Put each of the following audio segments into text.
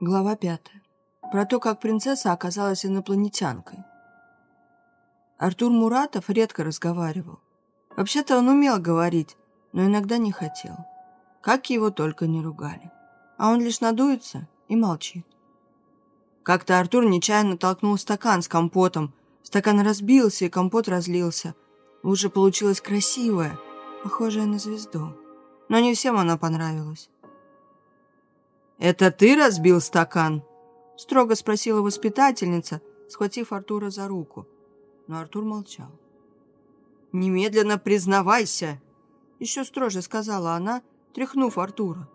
Глава пятая. Про то, как принцесса оказалась инопланетянкой. Артур Муратов редко разговаривал. Вообще-то он умел говорить, но иногда не хотел. Как его только не ругали. А он лишь надуется и молчит. Как-то Артур нечаянно толкнул стакан с компотом. Стакан разбился, и компот разлился. Лужа получилась красивая, похожая на звезду. Но не всем она понравилась. «Это ты разбил стакан?» – строго спросила воспитательница, схватив Артура за руку. Но Артур молчал. «Немедленно признавайся!» – еще строже сказала она, тряхнув Артура.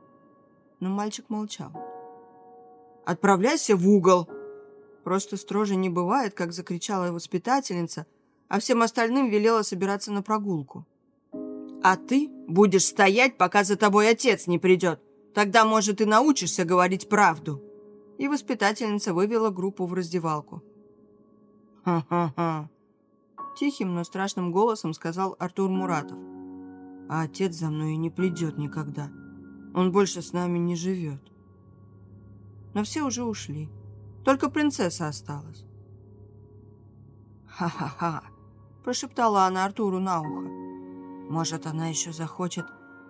Но мальчик молчал. «Отправляйся в угол!» Просто строже не бывает, как закричала воспитательница, а всем остальным велела собираться на прогулку. «А ты будешь стоять, пока за тобой отец не придет!» Тогда, может, и научишься говорить правду». И воспитательница вывела группу в раздевалку. «Ха-ха-ха!» Тихим, но страшным голосом сказал Артур Муратов. «А отец за мной и не придет никогда. Он больше с нами не живет». Но все уже ушли. Только принцесса осталась. «Ха-ха-ха!» – прошептала она Артуру на ухо. «Может, она еще захочет,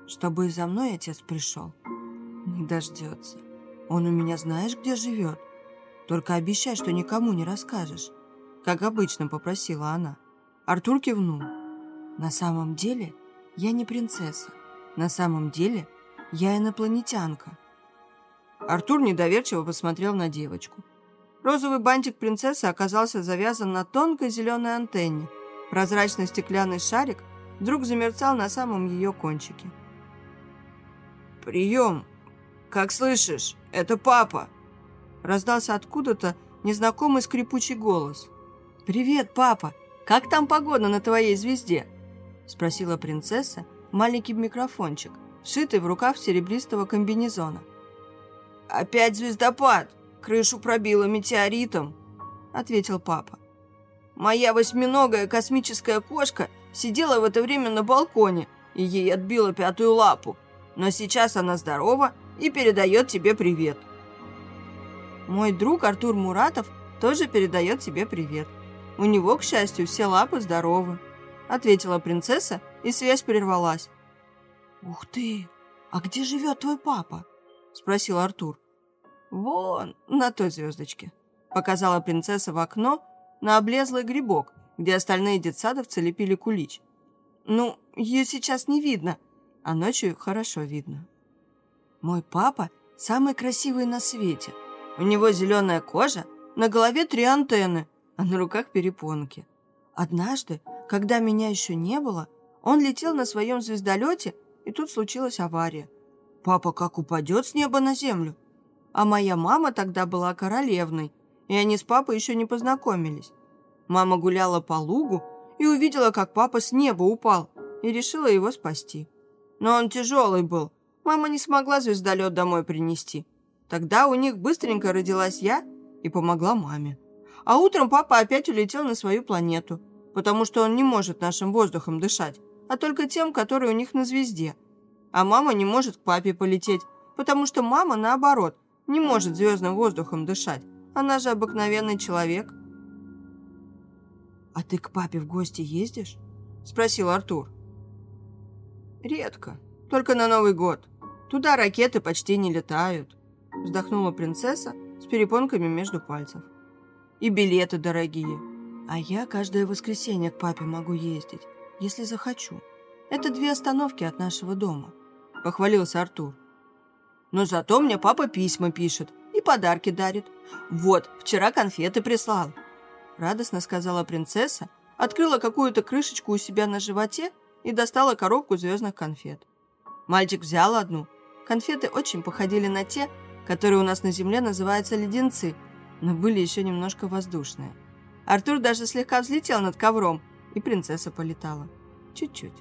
чтобы и за мной отец пришел?» Не дождется. Он у меня знаешь, где живет? Только обещай, что никому не расскажешь. Как обычно попросила она. Артур кивнул. На самом деле я не принцесса. На самом деле я инопланетянка. Артур недоверчиво посмотрел на девочку. Розовый бантик принцессы оказался завязан на тонкой зеленой антенне. Прозрачный стеклянный шарик вдруг замерцал на самом ее кончике. «Прием!» «Как слышишь, это папа!» Раздался откуда-то незнакомый скрипучий голос. «Привет, папа! Как там погода на твоей звезде?» Спросила принцесса маленький микрофончик, вшитый в рукав серебристого комбинезона. «Опять звездопад! Крышу пробило метеоритом!» Ответил папа. «Моя восьминогая космическая кошка сидела в это время на балконе, и ей отбила пятую лапу. Но сейчас она здорова и передает тебе привет. Мой друг Артур Муратов тоже передает тебе привет. У него, к счастью, все лапы здоровы, ответила принцесса, и связь прервалась. Ух ты! А где живет твой папа? спросил Артур. Вон, на той звездочке, показала принцесса в окно на облезлый грибок, где остальные детсадовцы лепили кулич. Ну, ее сейчас не видно, а ночью хорошо видно. Мой папа самый красивый на свете. У него зеленая кожа, на голове три антенны, а на руках перепонки. Однажды, когда меня еще не было, он летел на своем звездолете, и тут случилась авария. Папа как упадет с неба на землю. А моя мама тогда была королевной, и они с папой еще не познакомились. Мама гуляла по лугу и увидела, как папа с неба упал, и решила его спасти. Но он тяжелый был, Мама не смогла звездолет домой принести. Тогда у них быстренько родилась я и помогла маме. А утром папа опять улетел на свою планету, потому что он не может нашим воздухом дышать, а только тем, который у них на звезде. А мама не может к папе полететь, потому что мама, наоборот, не может звездным воздухом дышать. Она же обыкновенный человек. «А ты к папе в гости ездишь?» – спросил Артур. «Редко, только на Новый год. Туда ракеты почти не летают», – вздохнула принцесса с перепонками между пальцев. «И билеты дорогие. А я каждое воскресенье к папе могу ездить, если захочу. Это две остановки от нашего дома», – похвалился Артур. «Но зато мне папа письма пишет и подарки дарит. Вот, вчера конфеты прислал», – радостно сказала принцесса, открыла какую-то крышечку у себя на животе и достала коробку звездных конфет. Мальчик взял одну, Конфеты очень походили на те, которые у нас на земле называются леденцы, но были еще немножко воздушные. Артур даже слегка взлетел над ковром, и принцесса полетала. Чуть-чуть.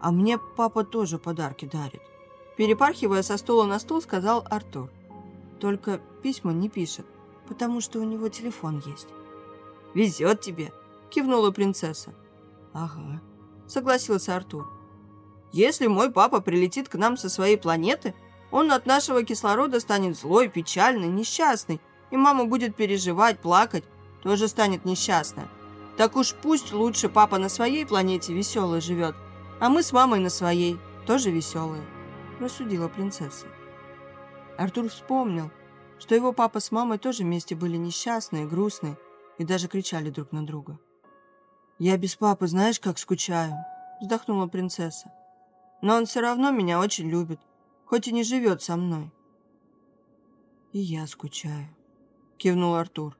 А мне папа тоже подарки дарит. Перепархивая со стула на стул, сказал Артур. Только письма не пишет, потому что у него телефон есть. «Везет тебе!» – кивнула принцесса. «Ага», – согласился Артур. Если мой папа прилетит к нам со своей планеты, Он от нашего кислорода станет злой, печальный, несчастный, и мама будет переживать, плакать, тоже станет несчастная. Так уж пусть лучше папа на своей планете веселый живет, а мы с мамой на своей, тоже веселые», – рассудила принцесса. Артур вспомнил, что его папа с мамой тоже вместе были несчастные, грустные и даже кричали друг на друга. «Я без папы знаешь, как скучаю?» – вздохнула принцесса. «Но он все равно меня очень любит, хоть и не живет со мной». «И я скучаю», – кивнул Артур.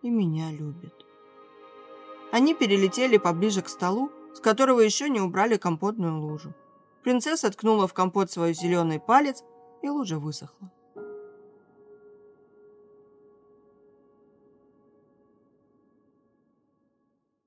«И меня любит». Они перелетели поближе к столу, с которого еще не убрали компотную лужу. Принцесса ткнула в компот свой зеленый палец, и лужа высохла.